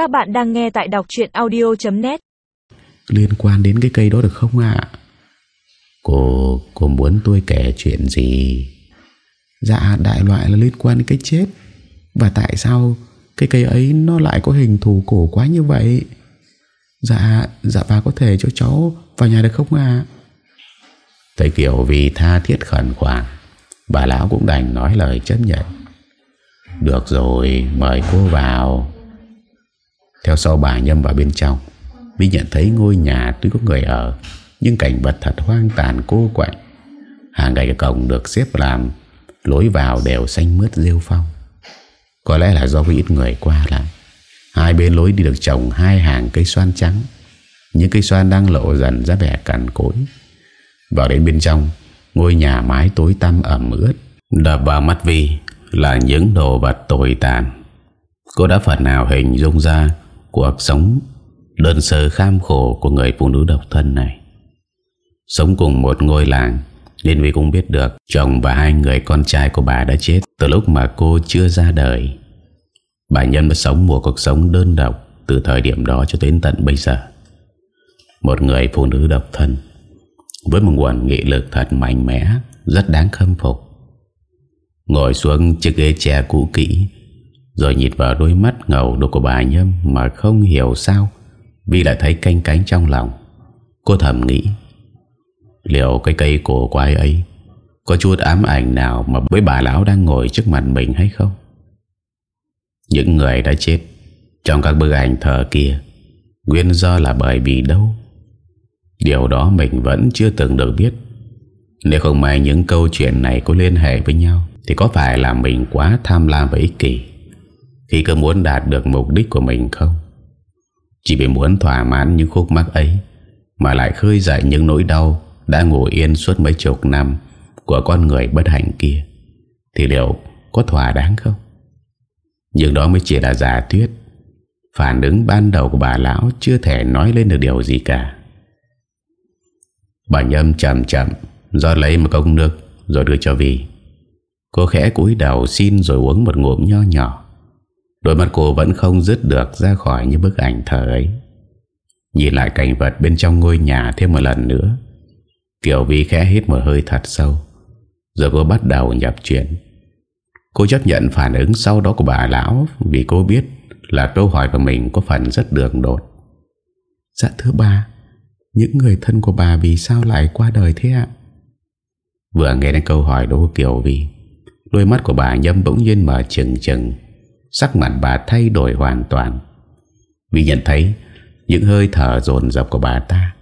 Các bạn đang nghe tại đọc chuyện audio.net Liên quan đến cái cây đó được không ạ? Cô, cô muốn tôi kể chuyện gì? Dạ đại loại là liên quan đến cái chết Và tại sao cái cây ấy nó lại có hình thù cổ quá như vậy? Dạ, dạ bà có thể cho cháu vào nhà được không ạ? Thấy kiểu vì tha thiết khẩn khoản Bà lão cũng đành nói lời chấp nhận Được rồi Mời cô vào theo sau bà nhâm vào bên trong, Mới nhận thấy ngôi nhà tuy có người ở, Nhưng cảnh vật thật hoang tàn, cô quạnh. Hàng ngày cổng được xếp làm, Lối vào đều xanh mướt rêu phong. Có lẽ là do có ít người qua lại. Hai bên lối đi được trồng hai hàng cây xoan trắng. Những cây xoan đang lộ dần ra vẻ cằn cối Vào đến bên trong, Ngôi nhà mái tối tăm ẩm ướt. Đập vào mắt Vi Là những đồ vật tồi tàn. Cô đã phần nào hình dung ra Cuộc sống, Đơn sơ kham khổ của người phụ nữ độc thân này. Sống cùng một ngôi làng Nên Vi cũng biết được Chồng và hai người con trai của bà đã chết Từ lúc mà cô chưa ra đời. Bà Nhân đã sống một cuộc sống đơn độc Từ thời điểm đó cho đến tận bây giờ. Một người phụ nữ độc thân, với một nguồn nghị lực thật mạnh mẽ, Rất đáng khâm phục. Ngồi xuống chiếc ghế tre cũ kỹ rồi nhìn vào đôi mắt ngầu đục của bà Nhâm Mà không hiểu sao, Vì lại thấy canh cánh trong lòng. Cô thầm nghĩ, Liệu cái cây cổ quái ấy Có chút ám ảnh nào Mà với bà lão đang ngồi trước mặt mình hay không? Những người đã chết Trong các bức ảnh thờ kia, Nguyên do là bởi vì đâu? Điều đó mình vẫn chưa từng được biết. Nếu không may những câu chuyện này có liên hệ với nhau, Thì có phải là mình quá tham lam và ích kỷ? Khi cơ muốn đạt được mục đích của mình không? Chỉ vì muốn thỏa mãn những khúc mắc ấy, Mà lại khơi dậy những nỗi đau Đã ngủ yên suốt mấy chục năm Của con người bất hạnh kia. Thì liệu có thỏa đáng không? Nhưng đó mới chỉ là giả thuyết. Phản ứng ban đầu của bà lão Chưa thể nói lên được điều gì cả. Bà nhâm chậm chậm Do lấy một cốc nước Rồi đưa cho Vi. Cô khẽ cúi đầu xin rồi uống một ngụm nho nhỏ. Đôi mắt cô vẫn không dứt được Ra khỏi những bức ảnh thờ ấy. Nhìn lại cảnh vật bên trong ngôi nhà Thêm một lần nữa Kiểu Vi khẽ hít một hơi thật sâu, Rồi cô bắt đầu nhập chuyện. Cô chấp nhận phản ứng sau đó của bà lão Vì cô biết là câu hỏi của mình có phần rất đường đột. Dạ thưa bà, những người thân của bà vì sao lại qua đời thế ạ? Vừa nghe đến câu hỏi đó của Kiều Vi, Đôi mắt của bà nhâm bỗng nhiên mở chừng chừng Sắc mặt bà thay đổi hoàn toàn. Vì nhận thấy Những hơi thở dồn dập của bà ta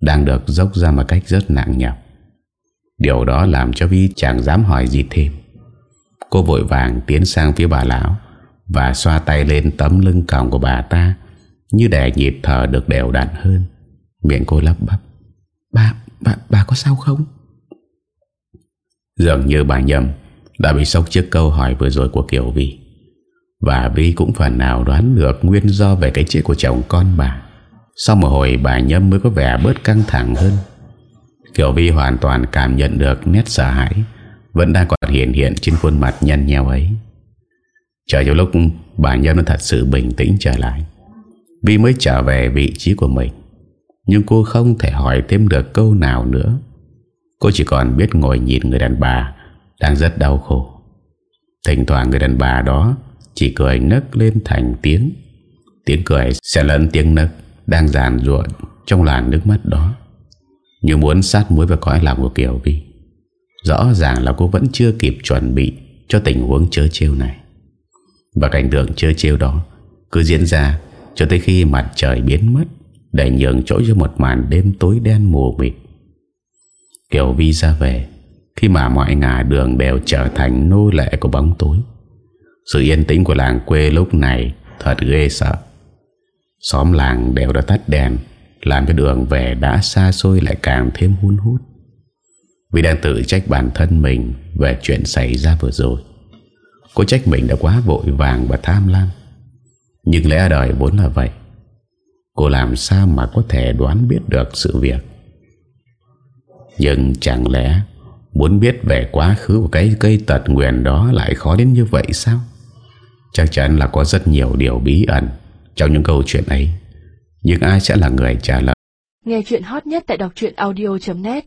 Đang được dốc ra một cách rất nặng nhọc. Điều đó làm cho Vi chẳng dám hỏi gì thêm. Cô vội vàng tiến sang phía bà lão Và xoa tay lên tấm lưng còng của bà ta Như để nhịp thở được đều đặn hơn. Miệng cô lắp bắp Bà, bà, bà có sao không? Dường như bà nhầm Đã bị sốc trước câu hỏi vừa rồi của Kiều Vi. Và Vi cũng phần nào đoán được Nguyên do về cái chết của chồng con bà. Sau một hồi, bà nhâm mới có vẻ bớt căng thẳng hơn. Kiểu Vi hoàn toàn cảm nhận được nét sợ hãi Vẫn đang còn hiện hiện trên khuôn mặt nhăn nheo ấy. Chờ cho lúc, bà nhâm thật sự bình tĩnh trở lại. Vi mới trở về vị trí của mình. Nhưng cô không thể hỏi thêm được câu nào nữa. Cô chỉ còn biết ngồi nhìn người đàn bà Đang rất đau khổ. Thỉnh thoảng người đàn bà đó chỉ cười nấc lên thành tiếng. Tiếng cười sẽ lẫn tiếng nấc Đang giàn ruộng Trong làn nước mắt đó. Như muốn sát muối vào cõi lòng của Kiều Vi Rõ ràng là cô vẫn chưa kịp chuẩn bị Cho tình huống chớ trêu này. Và cảnh tượng chớ trêu đó Cứ diễn ra cho tới khi mặt trời biến mất, để nhường chỗ cho một màn đêm tối đen mù mịt. Kiều Vi ra về Khi mà mọi ngả đường đều trở thành nô lệ của bóng tối. Sự yên tĩnh của làng quê lúc này Thật ghê sợ. Xóm làng đều đã tắt đèn, Làm cho đường về đã xa xôi lại càng thêm hun hút. Vì đang tự trách bản thân mình Về chuyện xảy ra vừa rồi, Cô trách mình đã quá vội vàng và tham lam. Nhưng lẽ đời vốn là vậy, Cô làm sao mà có thể đoán biết được sự việc? Nhưng chẳng lẽ Muốn biết về quá khứ của cái cây tật nguyện đó Lại khó đến như vậy sao? Chắc chắn là có rất nhiều điều bí ẩn trong những câu chuyện ấy. Nhưng ai sẽ là người trả lời? Nghe chuyện hot nhất tại đọc audio.net